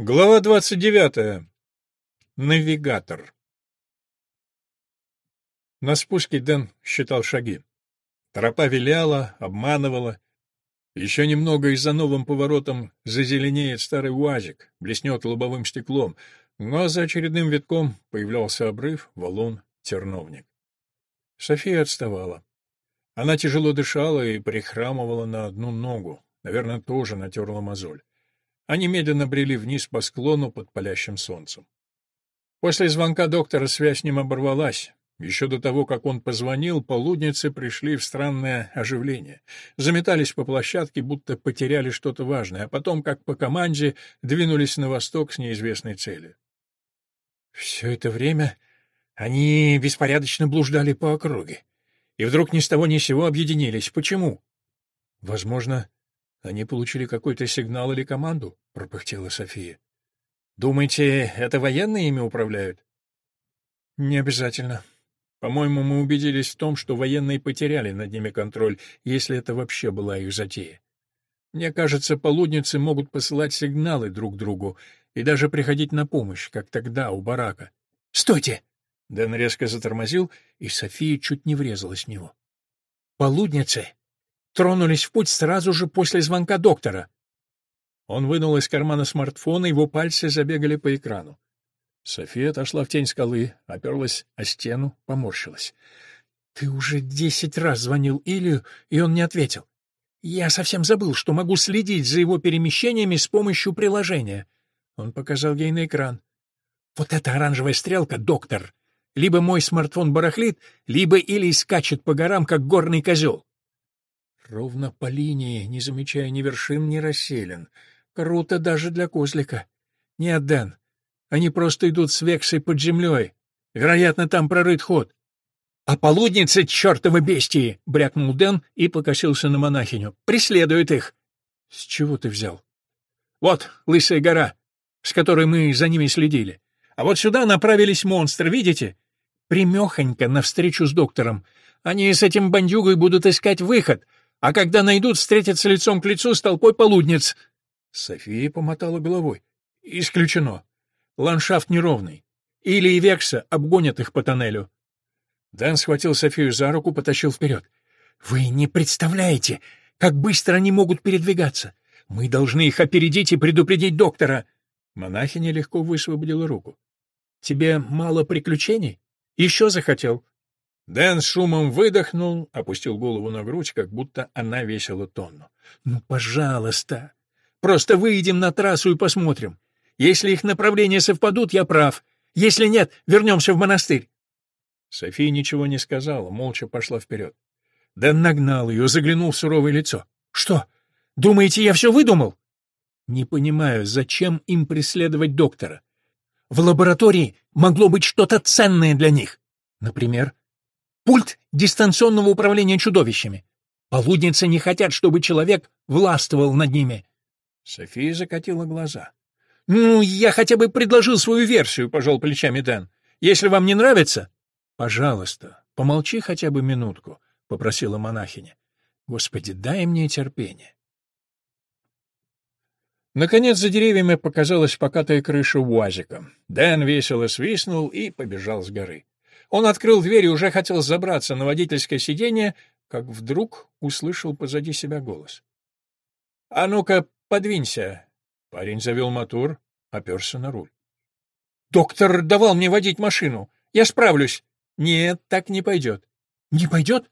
Глава 29. Навигатор. На спуске Дэн считал шаги. Тропа виляла, обманывала. Еще немного и за новым поворотом зазеленеет старый уазик, блеснет лобовым стеклом, но за очередным витком появлялся обрыв, валун, терновник. София отставала. Она тяжело дышала и прихрамывала на одну ногу, наверное, тоже натерла мозоль. Они медленно брели вниз по склону под палящим солнцем. После звонка доктора связь с ним оборвалась. Еще до того, как он позвонил, полудницы пришли в странное оживление. Заметались по площадке, будто потеряли что-то важное, а потом, как по команде, двинулись на восток с неизвестной целью. Все это время они беспорядочно блуждали по округе. И вдруг ни с того ни с сего объединились. Почему? Возможно, они получили какой-то сигнал или команду, пропыхтела София. Думаете, это военные ими управляют? Не обязательно. По-моему, мы убедились в том, что военные потеряли над ними контроль, если это вообще была их затея. Мне кажется, полудницы могут посылать сигналы друг другу и даже приходить на помощь, как тогда у барака. «Стойте!» Дэн резко затормозил, и София чуть не врезалась в него. «Полудницы тронулись в путь сразу же после звонка доктора. Он вынул из кармана смартфона, его пальцы забегали по экрану. София отошла в тень скалы, оперлась о стену, поморщилась. — Ты уже десять раз звонил Илью, и он не ответил. Я совсем забыл, что могу следить за его перемещениями с помощью приложения. Он показал ей на экран. — Вот эта оранжевая стрелка, доктор. Либо мой смартфон барахлит, либо Илий скачет по горам, как горный козел. Ровно по линии, не замечая ни вершин, ни расселен. Круто даже для козлика. Нет, Дэн, они просто идут с вексой под землей. Вероятно, там прорыт ход. — А полудницы чертовы бестии! — брякнул Дэн и покосился на монахиню. — Преследуют их. — С чего ты взял? — Вот, лысая гора, с которой мы за ними следили. А вот сюда направились монстры, видите? Примехонько навстречу с доктором. Они с этим бандюгой будут искать выход — а когда найдут, встретятся лицом к лицу с толпой полудниц. София помотала головой. Исключено. Ландшафт неровный. Или и Векса обгонят их по тоннелю. Дэн схватил Софию за руку, потащил вперед. «Вы не представляете, как быстро они могут передвигаться. Мы должны их опередить и предупредить доктора». Монахиня легко высвободила руку. «Тебе мало приключений? Еще захотел?» Дэн шумом выдохнул, опустил голову на грудь, как будто она весила тонну. «Ну, пожалуйста! Просто выйдем на трассу и посмотрим. Если их направления совпадут, я прав. Если нет, вернемся в монастырь». София ничего не сказала, молча пошла вперед. Дэн нагнал ее, заглянул в суровое лицо. «Что? Думаете, я все выдумал?» «Не понимаю, зачем им преследовать доктора? В лаборатории могло быть что-то ценное для них. Например, Пульт дистанционного управления чудовищами. Полудницы не хотят, чтобы человек властвовал над ними. София закатила глаза. — Ну, я хотя бы предложил свою версию, — пожал плечами Дэн. — Если вам не нравится... — Пожалуйста, помолчи хотя бы минутку, — попросила монахиня. — Господи, дай мне терпение. Наконец за деревьями показалась покатая крыша УАЗика. Дэн весело свистнул и побежал с горы. Он открыл дверь и уже хотел забраться на водительское сиденье, как вдруг услышал позади себя голос. — А ну-ка, подвинься. Парень завел мотор, оперся на руль. — Доктор давал мне водить машину. Я справлюсь. — Нет, так не пойдет. — Не пойдет?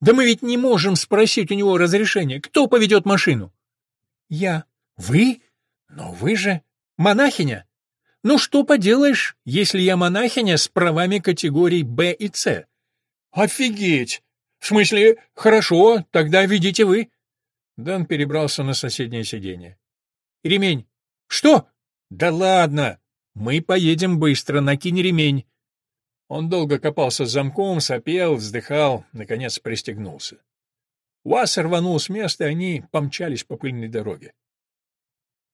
Да мы ведь не можем спросить у него разрешения. Кто поведет машину? — Я. — Вы? Но вы же монахиня. Ну что поделаешь, если я монахиня с правами категорий Б и С? Офигеть! В смысле, хорошо, тогда ведите вы. Дан перебрался на соседнее сиденье. Ремень. Что? Да ладно. Мы поедем быстро, накинь ремень. Он долго копался с замком, сопел, вздыхал, наконец пристегнулся. Уасс рванул с места, и они помчались по пыльной дороге.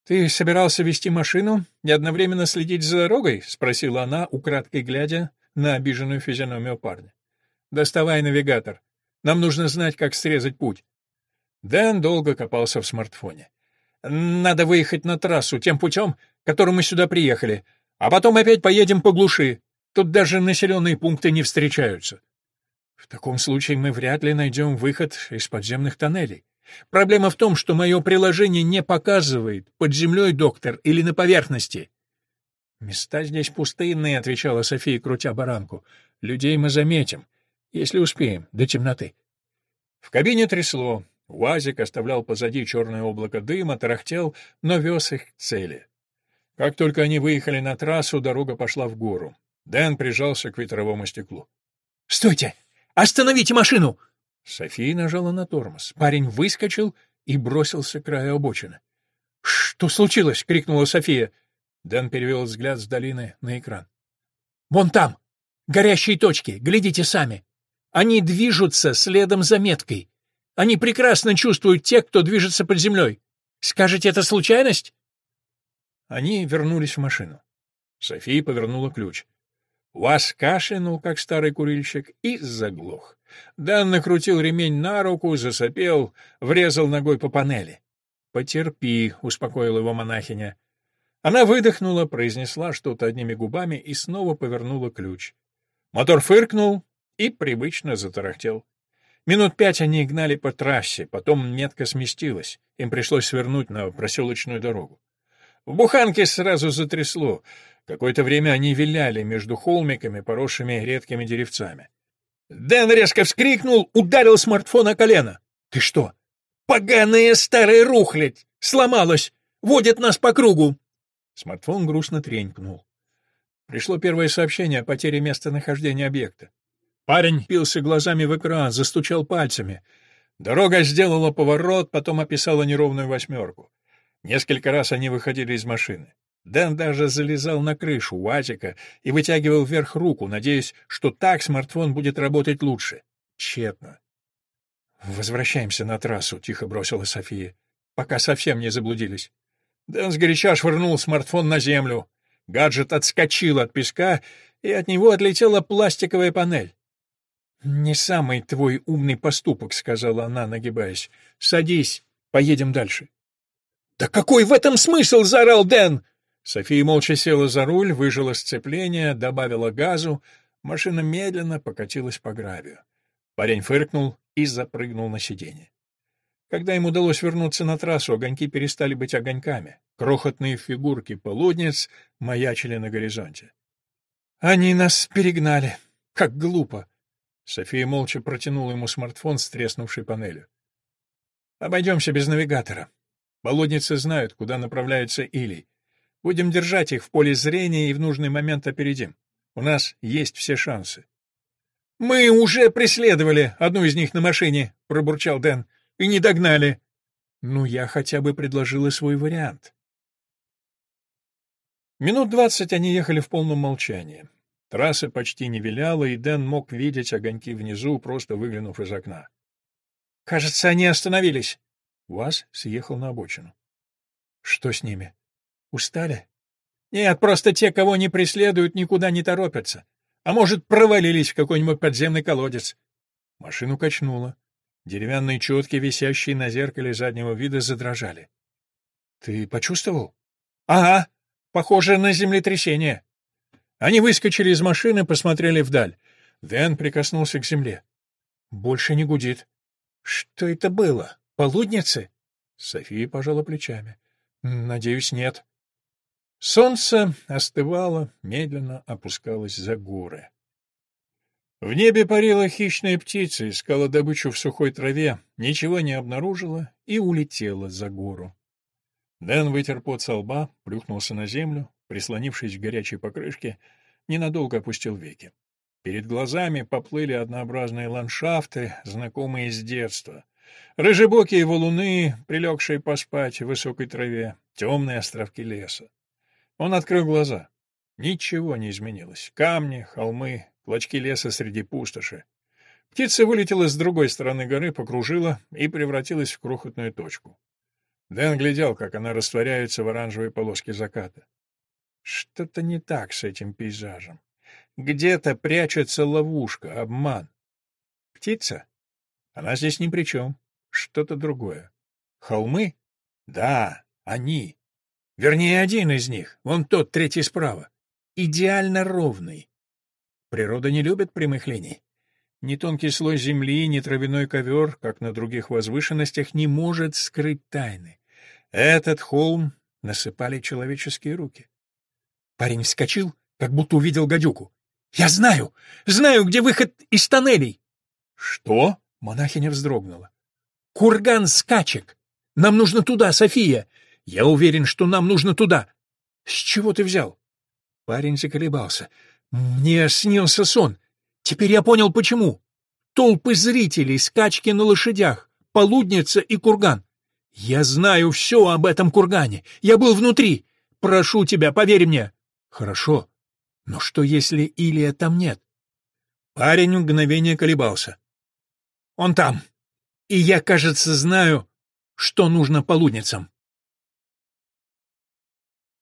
«Ты собирался вести машину и одновременно следить за дорогой?» — спросила она, украдкой глядя на обиженную физиономию парня. «Доставай навигатор. Нам нужно знать, как срезать путь». Дэн долго копался в смартфоне. Надо выехать на трассу тем путем, которым мы сюда приехали, а потом опять поедем по глуши. Тут даже населенные пункты не встречаются. В таком случае мы вряд ли найдем выход из подземных тоннелей. Проблема в том, что мое приложение не показывает, под землей доктор или на поверхности. «Места здесь пустынные», — отвечала София, крутя баранку. «Людей мы заметим, если успеем, до темноты». В кабине трясло. УАЗик оставлял позади черное облако дыма, тарахтел, но вез их к цели. Как только они выехали на трассу, дорога пошла в гору. Дэн прижался к ветровому стеклу. «Стойте! Остановите машину!» София нажала на тормоз. Парень выскочил и бросился к краю обочины. «Что случилось?» — крикнула София. Дэн перевел взгляд с долины на экран. «Вон там! Горящие точки! Глядите сами! Они движутся следом за меткой. Они прекрасно чувствуют тех, кто движется под землей. Скажете, это случайность?» Они вернулись в машину. София повернула ключ. Вас кашлянул, как старый курильщик, и заглох. Дан накрутил ремень на руку, засопел, врезал ногой по панели. «Потерпи», — успокоила его монахиня. Она выдохнула, произнесла что-то одними губами и снова повернула ключ. Мотор фыркнул и привычно затарахтел. Минут пять они гнали по трассе, потом метка сместилась. Им пришлось свернуть на проселочную дорогу. В буханке сразу затрясло. Какое-то время они виляли между холмиками, поросшими редкими деревцами. Дэн резко вскрикнул, ударил смартфон о колено. «Ты что? Поганая старая рухлядь! Сломалась! Водит нас по кругу!» Смартфон грустно тренькнул. Пришло первое сообщение о потере местонахождения объекта. Парень пился глазами в экран, застучал пальцами. Дорога сделала поворот, потом описала неровную восьмерку. Несколько раз они выходили из машины. Дэн даже залезал на крышу УАЗика и вытягивал вверх руку, надеясь, что так смартфон будет работать лучше. Тщетно. «Возвращаемся на трассу», — тихо бросила София, пока совсем не заблудились. Дэн сгоряча швырнул смартфон на землю. Гаджет отскочил от песка, и от него отлетела пластиковая панель. «Не самый твой умный поступок», — сказала она, нагибаясь. «Садись, поедем дальше». «Да какой в этом смысл?» — заорал Дэн. София молча села за руль, выжила сцепление, добавила газу. Машина медленно покатилась по гравию. Парень фыркнул и запрыгнул на сиденье. Когда им удалось вернуться на трассу, огоньки перестали быть огоньками. Крохотные фигурки полудниц маячили на горизонте. «Они нас перегнали. Как глупо!» София молча протянула ему смартфон с треснувшей панелью. «Обойдемся без навигатора. Полудницы знают, куда направляется Илий. Будем держать их в поле зрения и в нужный момент опередим. У нас есть все шансы. «Мы уже преследовали одну из них на машине», — пробурчал Дэн, — «и не догнали». «Ну, я хотя бы предложила свой вариант». Минут двадцать они ехали в полном молчании. Трасса почти не виляла, и Дэн мог видеть огоньки внизу, просто выглянув из окна. «Кажется, они остановились». УАЗ съехал на обочину. «Что с ними?» Устали? Нет, просто те, кого не преследуют, никуда не торопятся. А может, провалились в какой-нибудь подземный колодец. Машину качнуло. Деревянные четки, висящие на зеркале заднего вида, задрожали. — Ты почувствовал? — Ага. Похоже на землетрясение. Они выскочили из машины, посмотрели вдаль. Дэн прикоснулся к земле. Больше не гудит. Что это было? Полудницы? София пожала плечами. Надеюсь, нет. Солнце остывало, медленно опускалось за горы. В небе парила хищная птица, искала добычу в сухой траве, ничего не обнаружила и улетела за гору. Дэн вытер пот со лба, плюхнулся на землю, прислонившись к горячей покрышке, ненадолго опустил веки. Перед глазами поплыли однообразные ландшафты, знакомые с детства. Рыжебокие валуны, прилегшие поспать в высокой траве, темные островки леса. Он открыл глаза. Ничего не изменилось. Камни, холмы, клочки леса среди пустоши. Птица вылетела с другой стороны горы, покружила и превратилась в крохотную точку. Дэн глядел, как она растворяется в оранжевой полоске заката. Что-то не так с этим пейзажем. Где-то прячется ловушка, обман. Птица? Она здесь ни при чем. Что-то другое. Холмы? Да, Они. Вернее, один из них, вон тот, третий справа. Идеально ровный. Природа не любит прямых линий. Ни тонкий слой земли, ни травяной ковер, как на других возвышенностях, не может скрыть тайны. Этот холм насыпали человеческие руки. Парень вскочил, как будто увидел гадюку. «Я знаю! Знаю, где выход из тоннелей!» «Что?» — монахиня вздрогнула. «Курган скачек! Нам нужно туда, София! Я уверен, что нам нужно туда!» «С чего ты взял?» Парень заколебался. «Мне снился сон. Теперь я понял, почему. Толпы зрителей, скачки на лошадях, полудница и курган. Я знаю все об этом кургане. Я был внутри. Прошу тебя, поверь мне. Хорошо. Но что, если Илия там нет? Парень мгновение колебался. Он там. И я, кажется, знаю, что нужно полудницам.